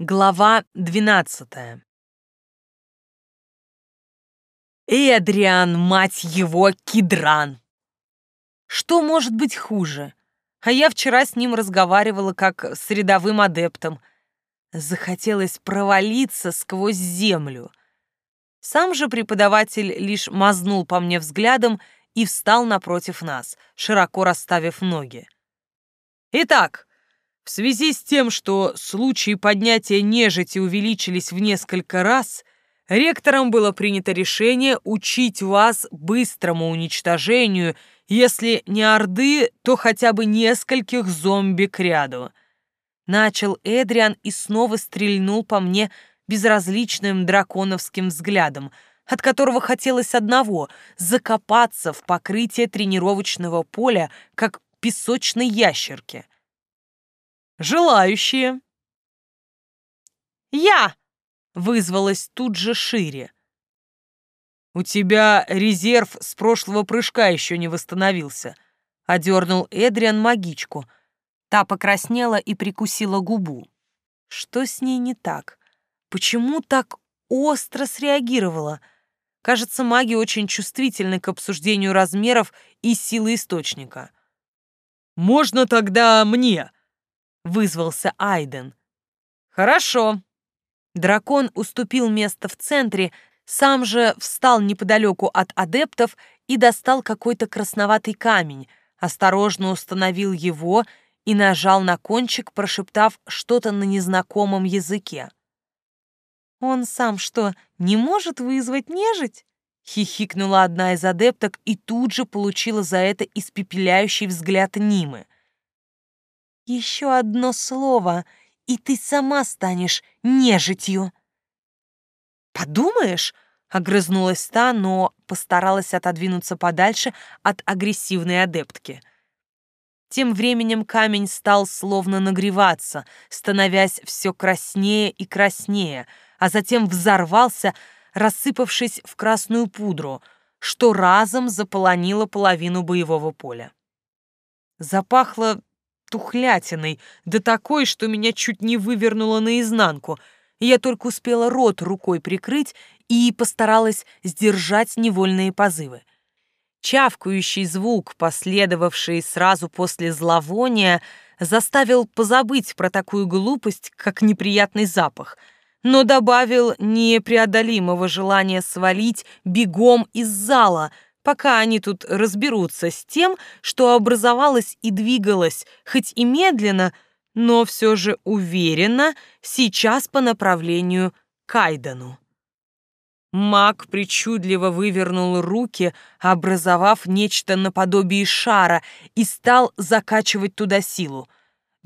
Глава двенадцатая. Эдриан, мать его, кидран! Что может быть хуже? А я вчера с ним разговаривала как с рядовым адептом. Захотелось провалиться сквозь землю. Сам же преподаватель лишь мазнул по мне взглядом и встал напротив нас, широко расставив ноги. Итак, в связи с тем, что случаи поднятия нежити увеличились в несколько раз, ректором было принято решение учить вас быстрому уничтожению, если не орды, то хотя бы нескольких зомби к ряду. Начал Эдриан и снова стрельнул по мне безразличным драконовским взглядом, от которого хотелось одного — закопаться в покрытие тренировочного поля, как песочной ящерки — Желающие?» «Я!» — вызвалась тут же шире. «У тебя резерв с прошлого прыжка еще не восстановился», — одернул Эдриан магичку. Та покраснела и прикусила губу. Что с ней не так? Почему так остро среагировала? Кажется, маги очень чувствительны к обсуждению размеров и силы источника. «Можно тогда мне?» Вызвался Айден. Хорошо. Дракон уступил место в центре, сам же встал неподалеку от адептов и достал какой-то красноватый камень, осторожно установил его и нажал на кончик, прошептав что-то на незнакомом языке. «Он сам что, не может вызвать нежить?» Хихикнула одна из адепток и тут же получила за это испепеляющий взгляд Нимы — еще одно слово, и ты сама станешь нежитью. Подумаешь, огрызнулась та, но постаралась отодвинуться подальше от агрессивной адептки. Тем временем камень стал словно нагреваться, становясь все краснее и краснее, а затем взорвался, рассыпавшись в красную пудру, что разом заполонило половину боевого поля. Запахло тухлятиной, да такой, что меня чуть не вывернуло наизнанку. Я только успела рот рукой прикрыть и постаралась сдержать невольные позывы. Чавкающий звук, последовавший сразу после зловония, заставил позабыть про такую глупость, как неприятный запах, но добавил непреодолимого желания свалить бегом из зала — пока они тут разберутся с тем, что образовалось и двигалось, хоть и медленно, но все же уверенно, сейчас по направлению к Айдану. Маг причудливо вывернул руки, образовав нечто наподобие шара, и стал закачивать туда силу.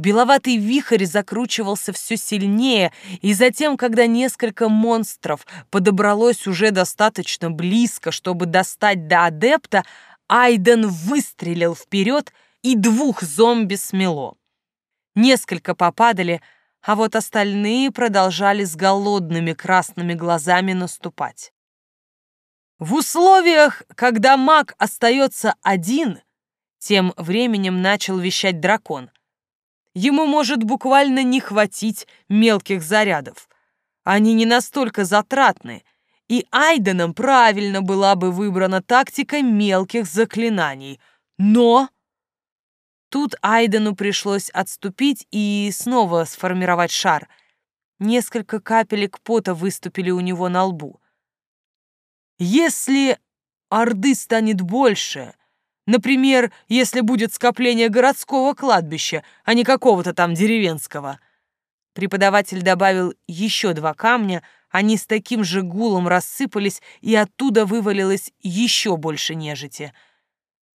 Беловатый вихрь закручивался все сильнее, и затем, когда несколько монстров подобралось уже достаточно близко, чтобы достать до адепта, Айден выстрелил вперед, и двух зомби смело. Несколько попадали, а вот остальные продолжали с голодными красными глазами наступать. В условиях, когда маг остается один, тем временем начал вещать дракон — ему может буквально не хватить мелких зарядов. Они не настолько затратны, и Айденом правильно была бы выбрана тактика мелких заклинаний. Но... Тут Айдену пришлось отступить и снова сформировать шар. Несколько капелек пота выступили у него на лбу. Если Орды станет больше, Например, если будет скопление городского кладбища, а не какого-то там деревенского. Преподаватель добавил еще два камня, они с таким же гулом рассыпались, и оттуда вывалилось еще больше нежити.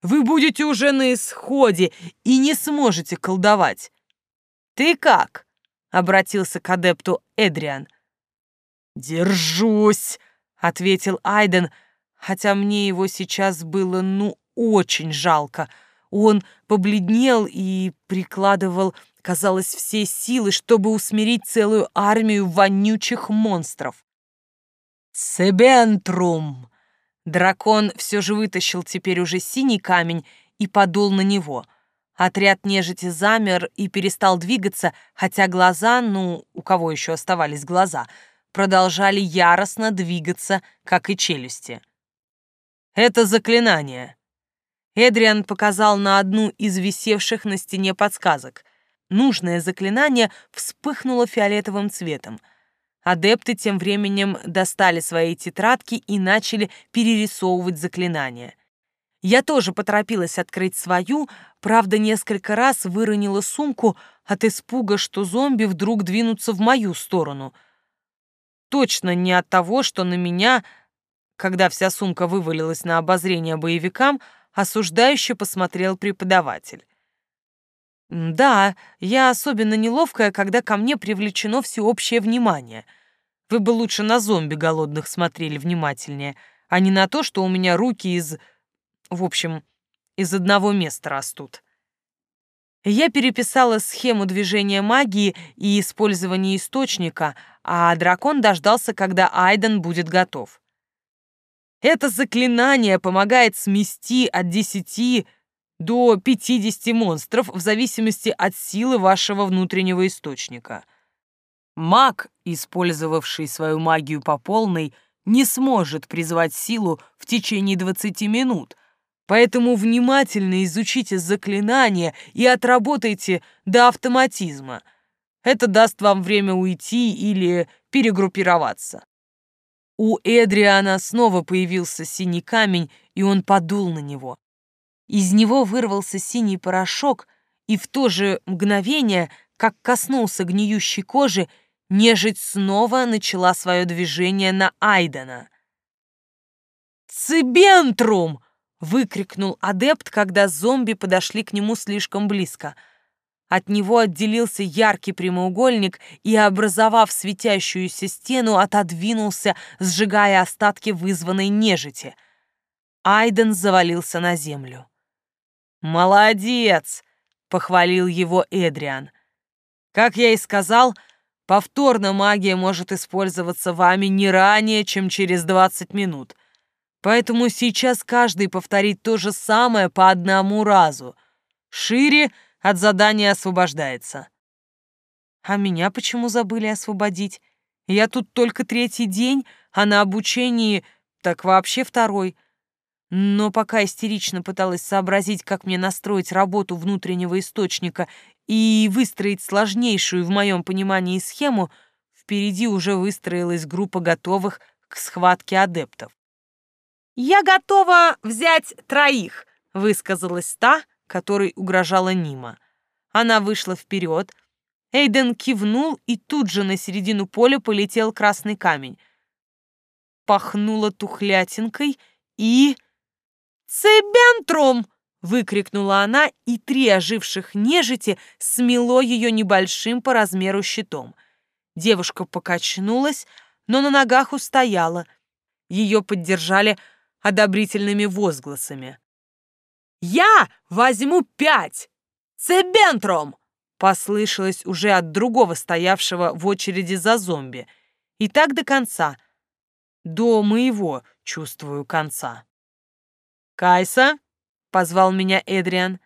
Вы будете уже на исходе и не сможете колдовать. «Ты как?» — обратился к адепту Эдриан. «Держусь», — ответил Айден, хотя мне его сейчас было ну очень жалко. Он побледнел и прикладывал, казалось, все силы, чтобы усмирить целую армию вонючих монстров. «Себентрум!» Дракон все же вытащил теперь уже синий камень и подул на него. Отряд нежити замер и перестал двигаться, хотя глаза, ну, у кого еще оставались глаза, продолжали яростно двигаться, как и челюсти. «Это заклинание!» Эдриан показал на одну из висевших на стене подсказок. Нужное заклинание вспыхнуло фиолетовым цветом. Адепты тем временем достали свои тетрадки и начали перерисовывать заклинание. Я тоже поторопилась открыть свою, правда, несколько раз выронила сумку от испуга, что зомби вдруг двинутся в мою сторону. Точно не от того, что на меня, когда вся сумка вывалилась на обозрение боевикам, осуждающе посмотрел преподаватель. Да, я особенно неловкая, когда ко мне привлечено всеобщее внимание. Вы бы лучше на зомби голодных смотрели внимательнее, а не на то, что у меня руки из... В общем, из одного места растут. Я переписала схему движения магии и использования источника, а дракон дождался, когда Айден будет готов. Это заклинание помогает смести от десяти до 50 монстров в зависимости от силы вашего внутреннего источника. Маг, использовавший свою магию по полной, не сможет призвать силу в течение 20 минут, поэтому внимательно изучите заклинание и отработайте до автоматизма. Это даст вам время уйти или перегруппироваться. У Эдриана снова появился синий камень, и он подул на него. Из него вырвался синий порошок, и в то же мгновение, как коснулся гниющей кожи, нежить снова начала свое движение на Айдена. «Цибентрум!» — выкрикнул адепт, когда зомби подошли к нему слишком близко. От него отделился яркий прямоугольник и, образовав светящуюся стену, отодвинулся, сжигая остатки вызванной нежити. Айден завалился на землю. «Молодец!» — похвалил его Эдриан. «Как я и сказал, повторно магия может использоваться вами не ранее, чем через 20 минут. Поэтому сейчас каждый повторит то же самое по одному разу. Шире от задания освобождается». «А меня почему забыли освободить? Я тут только третий день, а на обучении так вообще второй». Но пока истерично пыталась сообразить, как мне настроить работу внутреннего источника и выстроить сложнейшую в моем понимании схему, впереди уже выстроилась группа готовых к схватке адептов. «Я готова взять троих», — высказалась та, которой угрожала Нима. Она вышла вперед. Эйден кивнул, и тут же на середину поля полетел красный камень. Пахнуло тухлятинкой и... «Цебентрум!» — выкрикнула она, и три оживших нежити смело ее небольшим по размеру щитом. Девушка покачнулась, но на ногах устояла. Ее поддержали одобрительными возгласами. «Я возьму пять! Цебентрум!» послышалось уже от другого стоявшего в очереди за зомби. И так до конца. До моего, чувствую, конца. «Кайса!» — позвал меня Эдриан.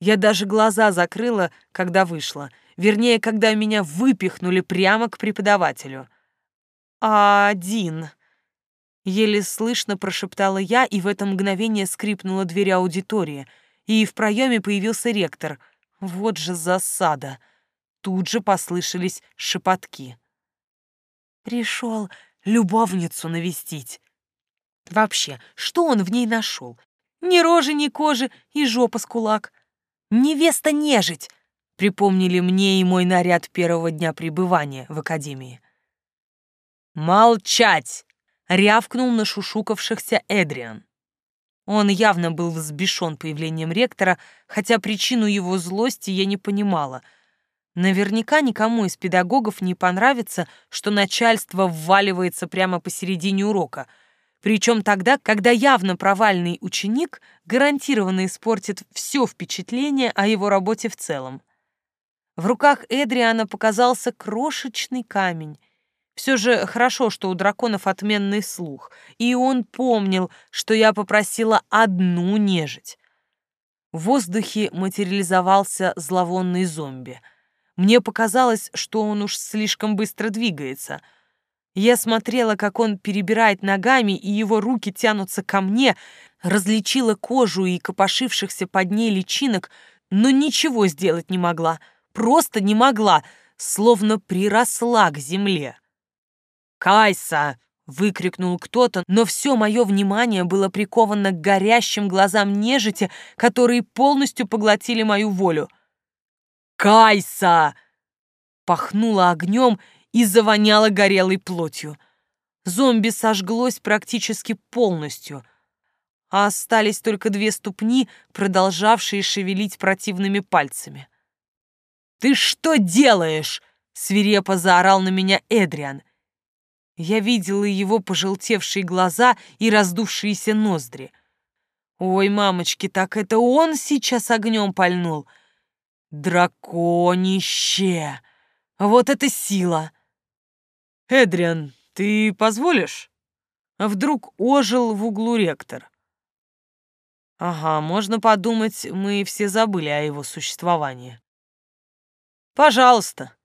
Я даже глаза закрыла, когда вышла. Вернее, когда меня выпихнули прямо к преподавателю. «Один!» Еле слышно прошептала я, и в это мгновение скрипнула дверь аудитории, и в проеме появился ректор. Вот же засада! Тут же послышались шепотки. «Пришел любовницу навестить!» Вообще, что он в ней нашел? Ни рожи, ни кожи и жопа с кулак. Невеста нежить, припомнили мне и мой наряд первого дня пребывания в академии. «Молчать!» — рявкнул на шушукавшихся Эдриан. Он явно был взбешен появлением ректора, хотя причину его злости я не понимала. Наверняка никому из педагогов не понравится, что начальство вваливается прямо посередине урока — причем тогда, когда явно провальный ученик гарантированно испортит все впечатление о его работе в целом. В руках Эдриана показался крошечный камень. Все же хорошо, что у драконов отменный слух, и он помнил, что я попросила одну нежить. В воздухе материализовался зловонный зомби. Мне показалось, что он уж слишком быстро двигается. Я смотрела, как он перебирает ногами, и его руки тянутся ко мне, различила кожу и копошившихся под ней личинок, но ничего сделать не могла. Просто не могла, словно приросла к земле. «Кайса!» — выкрикнул кто-то, но все мое внимание было приковано к горящим глазам нежити, которые полностью поглотили мою волю. «Кайса!» Пахнуло огнем и завоняло горелой плотью. Зомби сожглось практически полностью, а остались только две ступни, продолжавшие шевелить противными пальцами. «Ты что делаешь?» — свирепо заорал на меня Эдриан. Я видела его пожелтевшие глаза и раздувшиеся ноздри. Ой, мамочки, так это он сейчас огнем пальнул. Драконище! Вот это сила! Эдриан, ты позволишь? Вдруг ожил в углу ректор? Ага, можно подумать, мы все забыли о его существовании. Пожалуйста.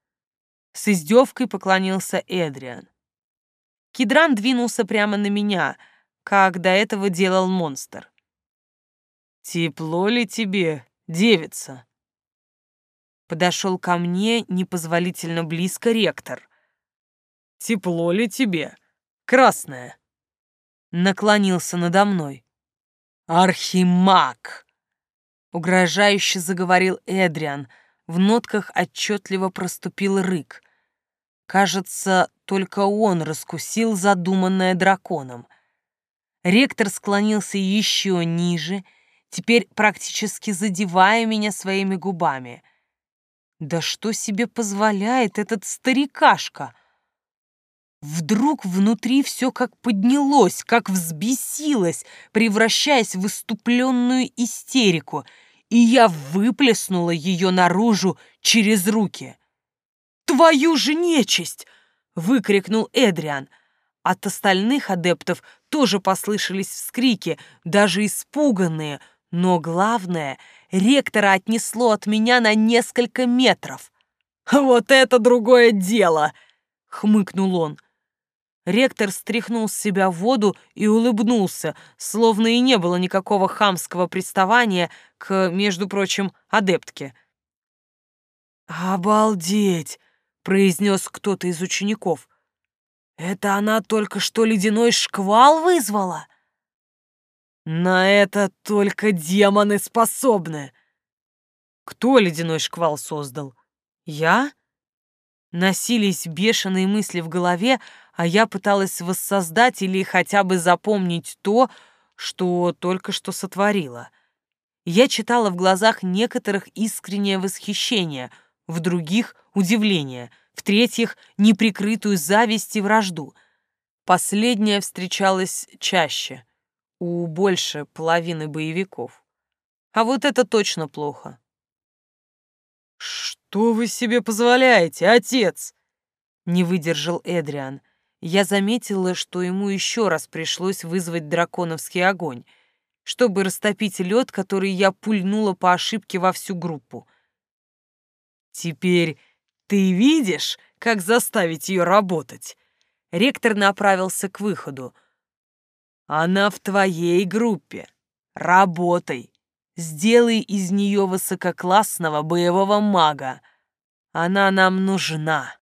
С издевкой поклонился Эдриан. Кидран двинулся прямо на меня, как до этого делал монстр. «Тепло ли тебе, девица?» Подошел ко мне непозволительно близко ректор. «Тепло ли тебе, красная?» Наклонился надо мной. «Архимаг!» Угрожающе заговорил Эдриан. В нотках отчетливо проступил рык. Кажется, только он раскусил задуманное драконом. Ректор склонился еще ниже, теперь практически задевая меня своими губами. Да что себе позволяет этот старикашка? Вдруг внутри все как поднялось, как взбесилось, превращаясь в иступленную истерику, и я выплеснула ее наружу через руки. «Твою же нечисть!» — выкрикнул Эдриан. От остальных адептов тоже послышались вскрики, даже испуганные, но главное, ректора отнесло от меня на несколько метров. «Вот это другое дело!» — хмыкнул он. Ректор стряхнул с себя воду и улыбнулся, словно и не было никакого хамского приставания к, между прочим, адептке. «Обалдеть!» Произнес кто-то из учеников. Это она только что ледяной шквал вызвала? На это только демоны способны. Кто ледяной шквал создал? Я? Носились бешеные мысли в голове, а я пыталась воссоздать или хотя бы запомнить то, что только что сотворила. Я читала в глазах некоторых искреннее восхищение — в других — удивление, в-третьих — неприкрытую зависть и вражду. Последняя встречалась чаще, у больше половины боевиков. А вот это точно плохо. «Что вы себе позволяете, отец?» — не выдержал Эдриан. Я заметила, что ему еще раз пришлось вызвать драконовский огонь, чтобы растопить лед, который я пульнула по ошибке во всю группу. Теперь ты видишь, как заставить ее работать? Ректор направился к выходу. Она в твоей группе. Работай. Сделай из нее высококлассного боевого мага. Она нам нужна.